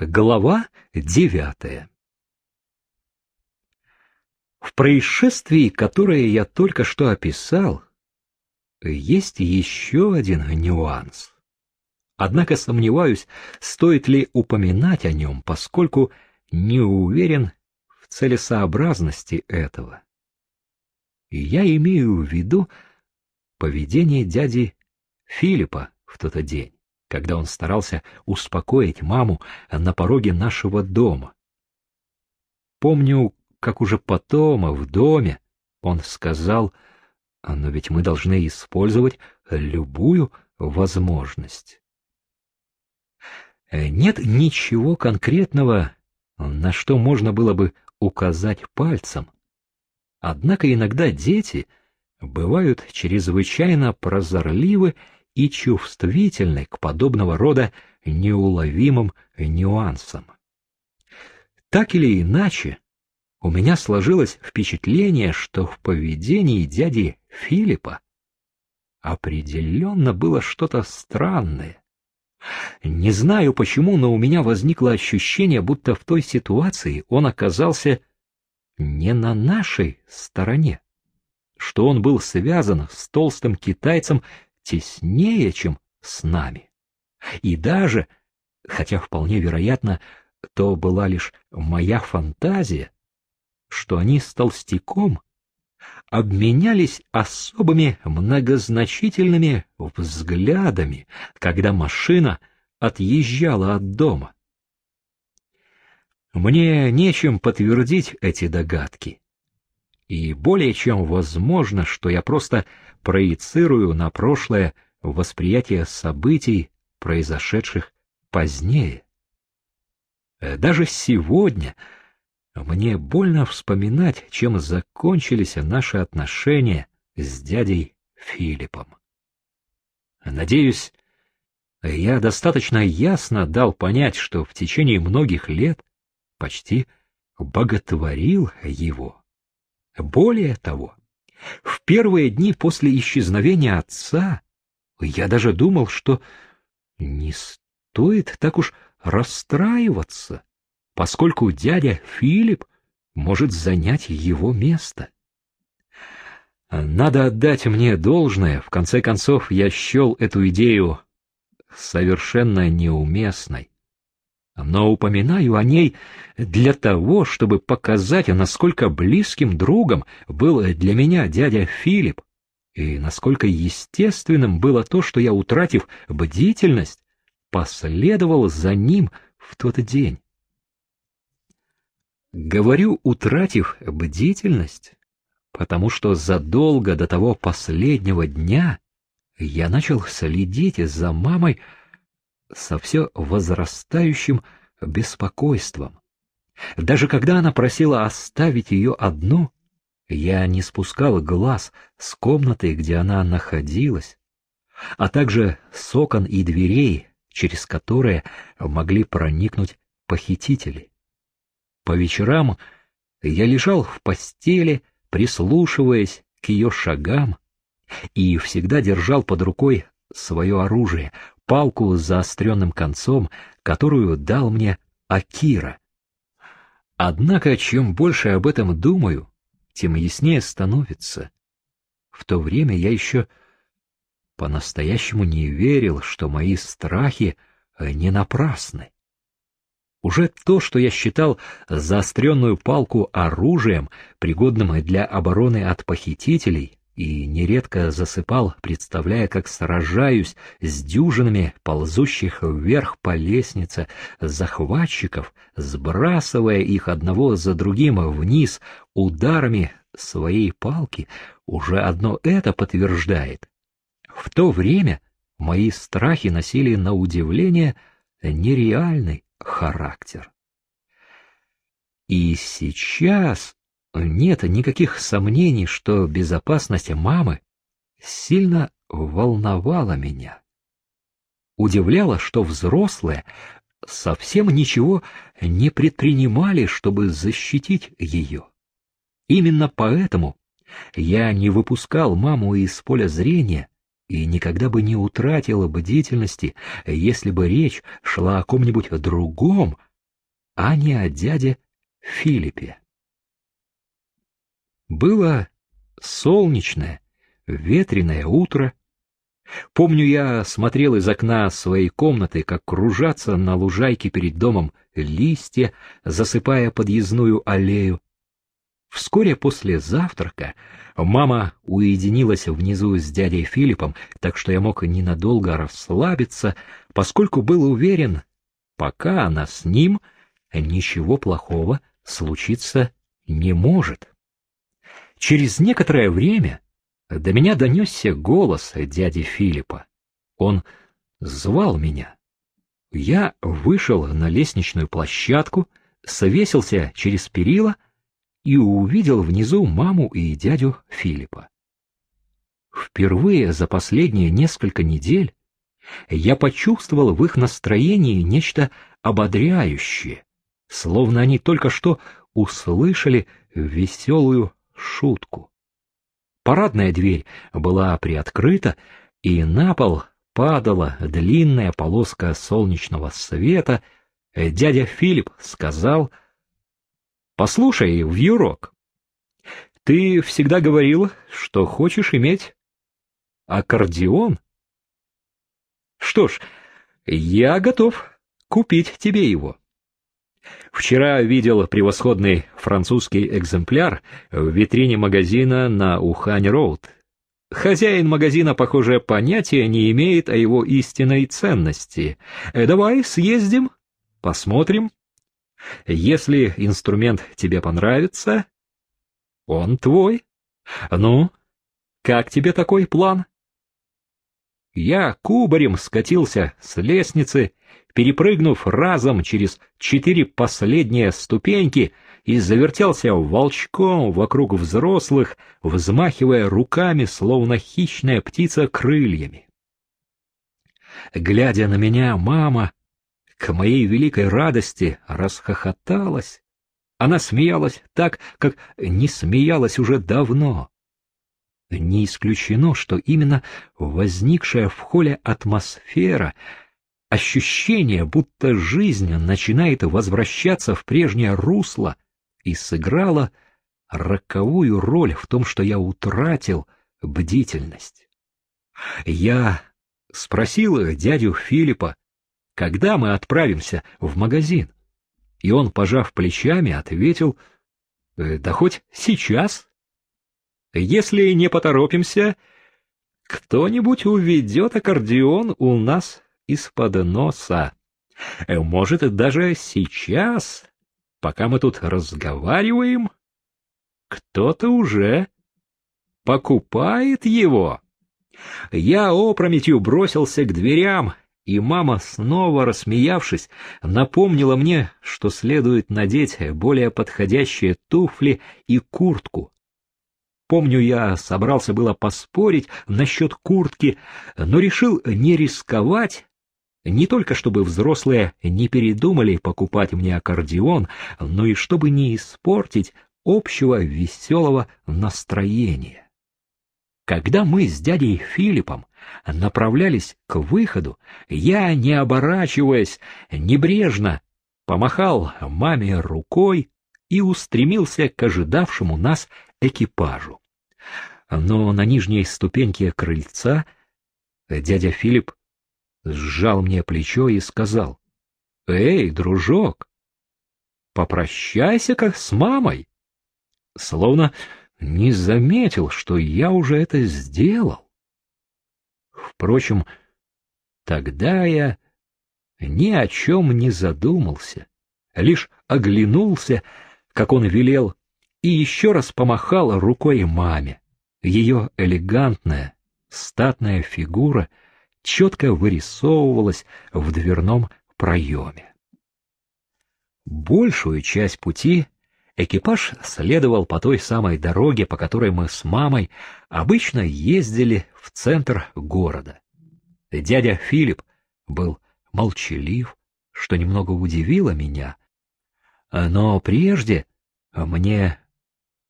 Глава девятая В происшествии, которое я только что описал, есть еще один нюанс. Однако сомневаюсь, стоит ли упоминать о нем, поскольку не уверен в целесообразности этого. И я имею в виду поведение дяди Филиппа в тот день когда он старался успокоить маму на пороге нашего дома. Помню, как уже потом, в доме, он сказал, но ведь мы должны использовать любую возможность. Нет ничего конкретного, на что можно было бы указать пальцем. Однако иногда дети бывают чрезвычайно прозорливы и чувствительны к подобного рода неуловимым нюансам. Так или иначе, у меня сложилось впечатление, что в поведении дяди Филиппа определенно было что-то странное. Не знаю почему, но у меня возникло ощущение, будто в той ситуации он оказался не на нашей стороне, что он был связан с толстым китайцем теснее, чем с нами. И даже, хотя вполне вероятно, то была лишь моя фантазия, что они с толстяком обменялись особыми многозначительными взглядами, когда машина отъезжала от дома. Мне нечем подтвердить эти догадки. И более чем возможно, что я просто проецирую на прошлое восприятие событий, произошедших позднее. Э, даже сегодня мне больно вспоминать, чем закончились наши отношения с дядей Филиппом. Надеюсь, я достаточно ясно дал понять, что в течение многих лет почти боготворил его. Более того, в первые дни после исчезновения отца я даже думал, что не стоит так уж расстраиваться, поскольку дядя Филипп может занять его место. Надо отдать мне должное, в конце концов я счел эту идею совершенно неуместной но упоминаю о ней для того, чтобы показать, насколько близким другом был для меня дядя Филипп, и насколько естественным было то, что я, утратив бдительность, последовал за ним в тот день. Говорю, утратив бдительность, потому что задолго до того последнего дня я начал следить за мамой, со все возрастающим беспокойством. Даже когда она просила оставить ее одну, я не спускал глаз с комнаты, где она находилась, а также с окон и дверей, через которые могли проникнуть похитители. По вечерам я лежал в постели, прислушиваясь к ее шагам, и всегда держал под рукой свое оружие, палку с заостренным концом, которую дал мне Акира. Однако, чем больше об этом думаю, тем яснее становится. В то время я еще по-настоящему не верил, что мои страхи э, не напрасны. Уже то, что я считал заостренную палку оружием, пригодным для обороны от похитителей, и нередко засыпал, представляя, как сражаюсь с дюжинами ползущих вверх по лестнице захватчиков, сбрасывая их одного за другим вниз ударами своей палки, уже одно это подтверждает. В то время мои страхи носили на удивление нереальный характер. И сейчас нет никаких сомнений, что безопасность мамы сильно волновала меня. Удивляло, что взрослые совсем ничего не предпринимали, чтобы защитить ее. Именно поэтому я не выпускал маму из поля зрения и никогда бы не утратил бдительности, если бы речь шла о ком-нибудь другом, а не о дяде Филиппе. Было солнечное, ветреное утро. Помню, я смотрел из окна своей комнаты, как кружатся на лужайке перед домом листья, засыпая подъездную аллею. Вскоре после завтрака мама уединилась внизу с дядей Филиппом, так что я мог ненадолго расслабиться, поскольку был уверен, пока она с ним, ничего плохого случиться не может. Через некоторое время до меня донесся голос дяди Филиппа. Он звал меня. Я вышел на лестничную площадку, свесился через перила и увидел внизу маму и дядю Филиппа. Впервые за последние несколько недель я почувствовал в их настроении нечто ободряющее, словно они только что услышали веселую шутку. Парадная дверь была приоткрыта, и на пол падала длинная полоска солнечного света. Дядя Филипп сказал, «Послушай, Вьюрок, ты всегда говорил, что хочешь иметь аккордеон. Что ж, я готов купить тебе его». Вчера видел превосходный французский экземпляр в витрине магазина на Ухань-Роуд. Хозяин магазина, похоже, понятия не имеет о его истинной ценности. Э, давай съездим, посмотрим. Если инструмент тебе понравится, он твой. Ну, как тебе такой план? Я кубарем скатился с лестницы перепрыгнув разом через четыре последние ступеньки, и завертелся волчком вокруг взрослых, взмахивая руками, словно хищная птица крыльями. Глядя на меня, мама, к моей великой радости, расхохоталась. Она смеялась так, как не смеялась уже давно. Не исключено, что именно возникшая в холле атмосфера — ощущение, будто жизнь начинает возвращаться в прежнее русло, и сыграла роковую роль в том, что я утратил бдительность. Я спросил дядю Филиппа, когда мы отправимся в магазин, и он, пожав плечами, ответил, «Э, да хоть сейчас. Если не поторопимся, кто-нибудь уведет аккордеон у нас из-под носа. Э, может, даже сейчас, пока мы тут разговариваем, кто-то уже покупает его. Я опрометью бросился к дверям, и мама, снова рассмеявшись, напомнила мне, что следует надеть более подходящие туфли и куртку. Помню, я собрался было поспорить насчет куртки, но решил не рисковать не только чтобы взрослые не передумали покупать мне аккордеон, но и чтобы не испортить общего веселого настроения. Когда мы с дядей Филиппом направлялись к выходу, я, не оборачиваясь, небрежно помахал маме рукой и устремился к ожидавшему нас экипажу. Но на нижней ступеньке крыльца дядя Филипп сжал мне плечо и сказал, «Эй, дружок, попрощайся как с мамой!» Словно не заметил, что я уже это сделал. Впрочем, тогда я ни о чем не задумался, лишь оглянулся, как он велел, и еще раз помахал рукой маме. Ее элегантная, статная фигура — четко вырисовывалась в дверном проеме. Большую часть пути экипаж следовал по той самой дороге, по которой мы с мамой обычно ездили в центр города. Дядя Филипп был молчалив, что немного удивило меня, но прежде мне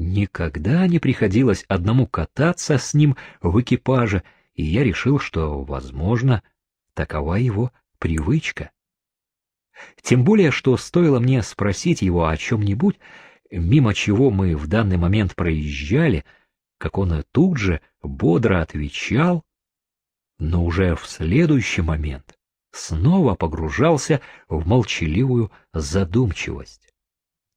никогда не приходилось одному кататься с ним в экипаже, и я решил, что, возможно, такова его привычка. Тем более, что стоило мне спросить его о чем-нибудь, мимо чего мы в данный момент проезжали, как он тут же бодро отвечал, но уже в следующий момент снова погружался в молчаливую задумчивость.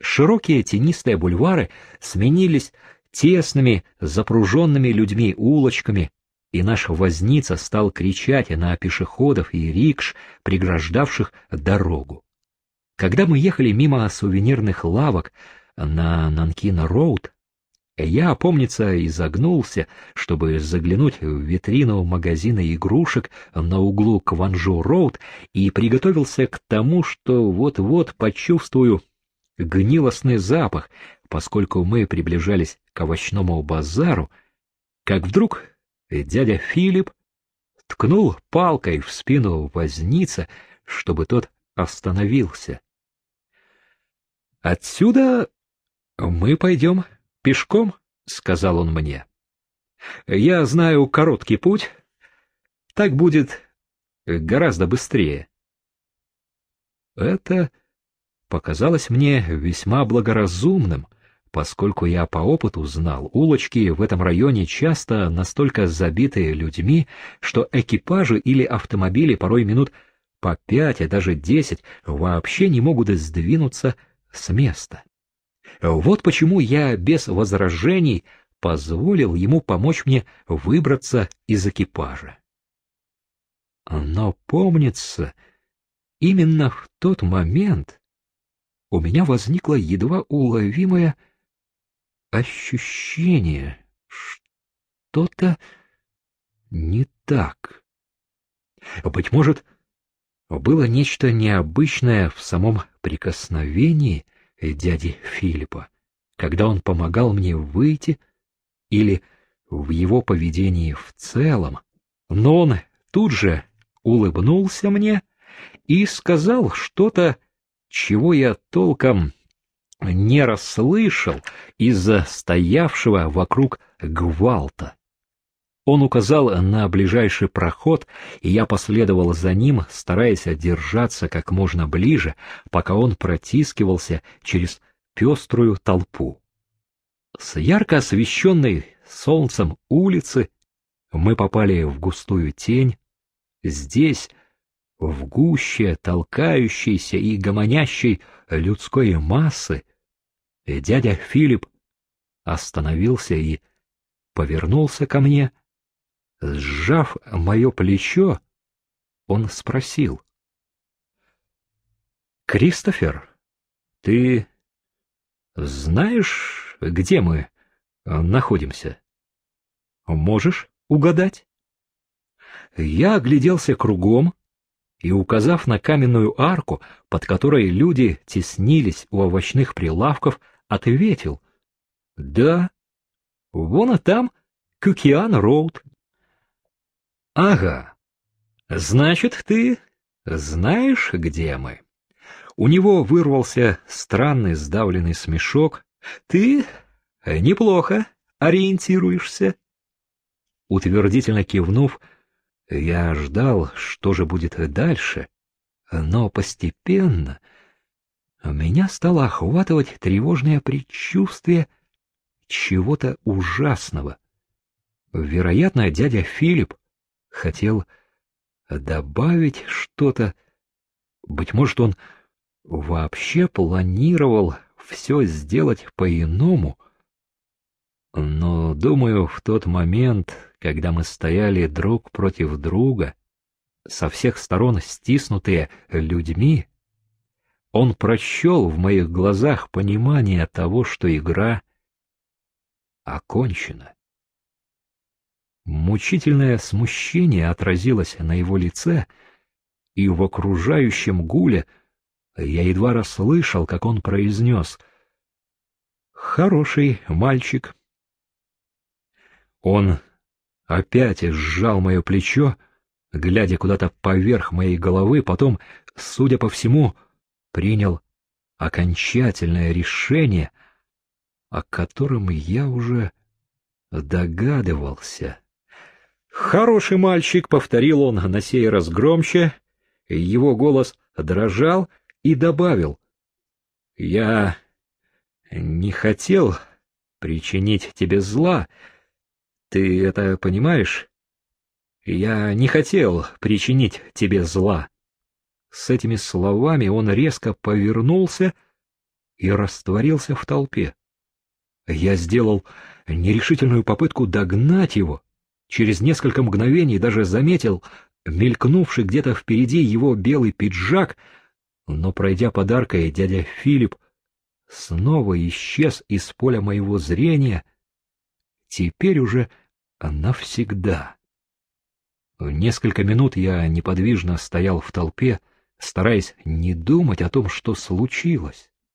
Широкие тенистые бульвары сменились тесными, запруженными людьми улочками, и наш возница стал кричать на пешеходов и рикш, преграждавших дорогу. Когда мы ехали мимо сувенирных лавок на Нанкин-Роуд, я, помнится, изогнулся, чтобы заглянуть в витрину магазина игрушек на углу Кванжу-Роуд и приготовился к тому, что вот-вот почувствую гнилостный запах, поскольку мы приближались к овощному базару, как вдруг дядя Филипп ткнул палкой в спину возница, чтобы тот остановился. «Отсюда мы пойдем пешком», — сказал он мне. «Я знаю короткий путь, так будет гораздо быстрее». Это показалось мне весьма благоразумным, поскольку я по опыту знал, улочки в этом районе часто настолько забиты людьми, что экипажи или автомобили порой минут по пять, а даже десять вообще не могут сдвинуться с места. Вот почему я без возражений позволил ему помочь мне выбраться из экипажа. Но помнится, именно в тот момент у меня возникло едва уловимое ощущение, что-то не так. Быть может, было нечто необычное в самом прикосновении дяди Филиппа, когда он помогал мне выйти, или в его поведении в целом, но он тут же улыбнулся мне и сказал что-то, чего я толком не расслышал из-за стоявшего вокруг гвалта. Он указал на ближайший проход, и я последовал за ним, стараясь держаться как можно ближе, пока он протискивался через пеструю толпу. С ярко освещенной солнцем улицы мы попали в густую тень. Здесь, в гуще толкающейся и гомонящей людской массы, дядя Филипп остановился и повернулся ко мне — Сжав мое плечо, он спросил. — Кристофер, ты знаешь, где мы находимся? Можешь угадать? Я огляделся кругом и, указав на каменную арку, под которой люди теснились у овощных прилавков, ответил. — Да, вон а там Кюкиан-Роуд. Ага. Значит, ты знаешь, где мы? У него вырвался странный сдавленный смешок. Ты неплохо ориентируешься. Утвердительно кивнув, я ждал, что же будет дальше, но постепенно меня стало охватывать тревожное предчувствие чего-то ужасного. Вероятно, дядя Филипп хотел добавить что-то. Быть может, он вообще планировал все сделать по-иному. Но, думаю, в тот момент, когда мы стояли друг против друга, со всех сторон стиснутые людьми, он прочел в моих глазах понимание того, что игра окончена. Мучительное смущение отразилось на его лице, и в окружающем гуле я едва расслышал, как он произнес «Хороший мальчик». Он опять сжал мое плечо, глядя куда-то поверх моей головы, потом, судя по всему, принял окончательное решение, о котором я уже догадывался. «Хороший мальчик», — повторил он на сей раз громче. Его голос дрожал, и добавил, «Я не хотел причинить тебе зла. Ты это понимаешь? Я не хотел причинить тебе зла». С этими словами он резко повернулся и растворился в толпе. Я сделал нерешительную попытку догнать его. Через несколько мгновений даже заметил мелькнувший где-то впереди его белый пиджак, но, пройдя подаркой, дядя Филипп снова исчез из поля моего зрения, теперь уже навсегда. Несколько минут я неподвижно стоял в толпе, стараясь не думать о том, что случилось.